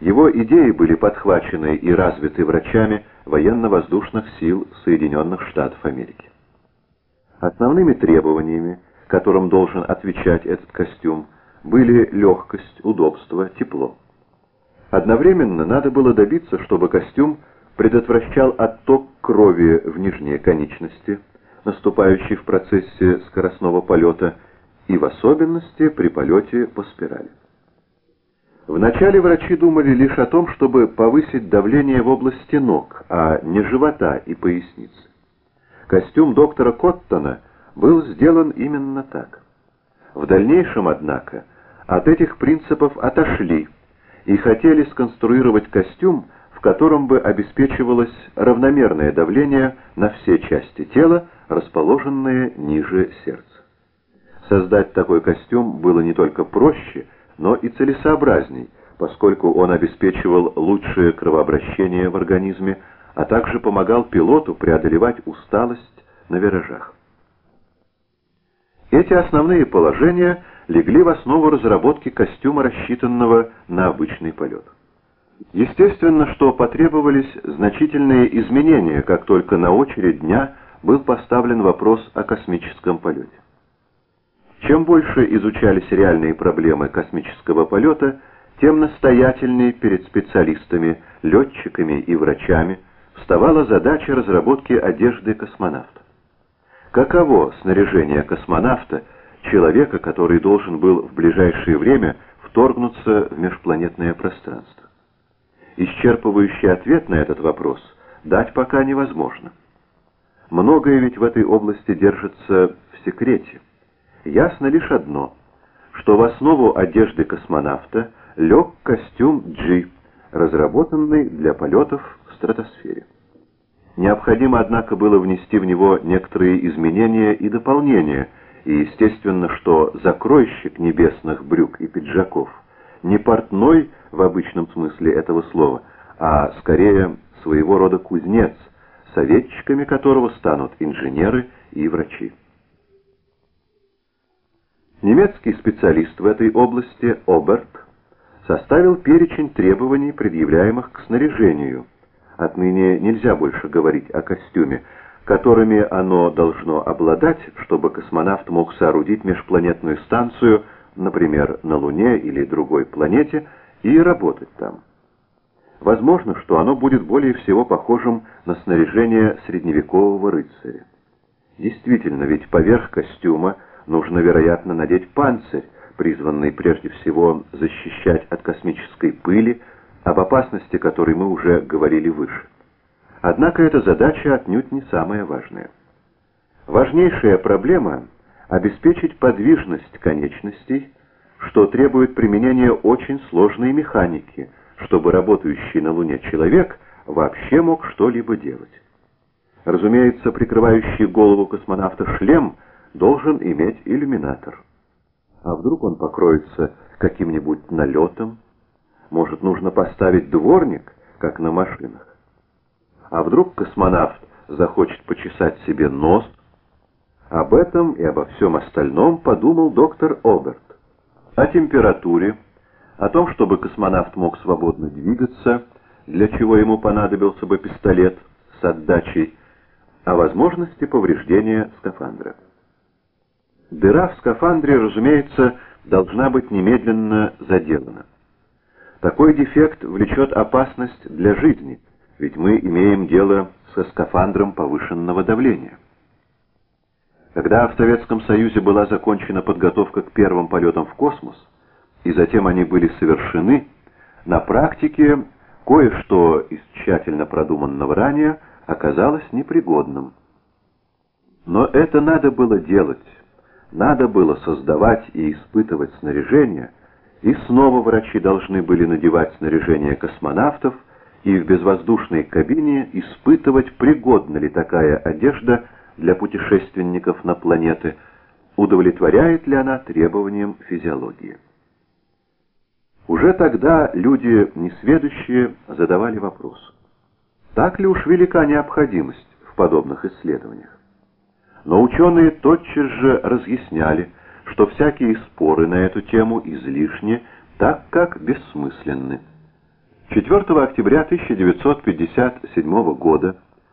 Его идеи были подхвачены и развиты врачами военно-воздушных сил Соединенных Штатов Америки. Основными требованиями, которым должен отвечать этот костюм, были легкость, удобство, тепло. Одновременно надо было добиться, чтобы костюм предотвращал отток крови в нижние конечности, наступающий в процессе скоростного полета, и в особенности при полете по спирали. Вначале врачи думали лишь о том, чтобы повысить давление в области ног, а не живота и поясницы. Костюм доктора Коттона был сделан именно так. В дальнейшем, однако, от этих принципов отошли и хотели сконструировать костюм, в котором бы обеспечивалось равномерное давление на все части тела, расположенные ниже сердца. Создать такой костюм было не только проще, но и целесообразней, поскольку он обеспечивал лучшее кровообращение в организме, а также помогал пилоту преодолевать усталость на виражах. Эти основные положения легли в основу разработки костюма, рассчитанного на обычный полет. Естественно, что потребовались значительные изменения, как только на очередь дня был поставлен вопрос о космическом полете. Чем больше изучались реальные проблемы космического полета, тем настоятельнее перед специалистами, летчиками и врачами вставала задача разработки одежды космонавта. Каково снаряжение космонавта, человека, который должен был в ближайшее время вторгнуться в межпланетное пространство? Исчерпывающий ответ на этот вопрос дать пока невозможно. Многое ведь в этой области держится в секрете. Ясно лишь одно, что в основу одежды космонавта лег костюм G, разработанный для полетов в стратосфере. Необходимо, однако, было внести в него некоторые изменения и дополнения, и естественно, что закройщик небесных брюк и пиджаков не портной в обычном смысле этого слова, а скорее своего рода кузнец, советчиками которого станут инженеры и врачи. Немецкий специалист в этой области Оберт составил перечень требований, предъявляемых к снаряжению. Отныне нельзя больше говорить о костюме, которыми оно должно обладать, чтобы космонавт мог соорудить межпланетную станцию, например, на Луне или другой планете, и работать там. Возможно, что оно будет более всего похожим на снаряжение средневекового рыцаря. Действительно, ведь поверх костюма нужно, вероятно, надеть панцирь, призванный прежде всего защищать от космической пыли, об опасности которой мы уже говорили выше. Однако эта задача отнюдь не самая важная. Важнейшая проблема – обеспечить подвижность конечностей, что требует применения очень сложной механики, чтобы работающий на Луне человек вообще мог что-либо делать. Разумеется, прикрывающий голову космонавта шлем – должен иметь иллюминатор. А вдруг он покроется каким-нибудь налетом? Может, нужно поставить дворник, как на машинах? А вдруг космонавт захочет почесать себе нос? Об этом и обо всем остальном подумал доктор Оберт. О температуре, о том, чтобы космонавт мог свободно двигаться, для чего ему понадобился бы пистолет с отдачей, о возможности повреждения скафандра. Дыра в скафандре, разумеется, должна быть немедленно заделана. Такой дефект влечет опасность для жизни, ведь мы имеем дело со скафандром повышенного давления. Когда в Советском Союзе была закончена подготовка к первым полетам в космос, и затем они были совершены, на практике кое-что из тщательно продуманного ранее оказалось непригодным. Но это надо было делать, надо было создавать и испытывать снаряжение, и снова врачи должны были надевать снаряжение космонавтов и в безвоздушной кабине испытывать, пригодна ли такая одежда для путешественников на планеты, удовлетворяет ли она требованиям физиологии. Уже тогда люди, несведущие, задавали вопрос, так ли уж велика необходимость в подобных исследованиях? Но ученые тотчас же разъясняли, что всякие споры на эту тему излишни, так как бессмысленны. 4 октября 1957 года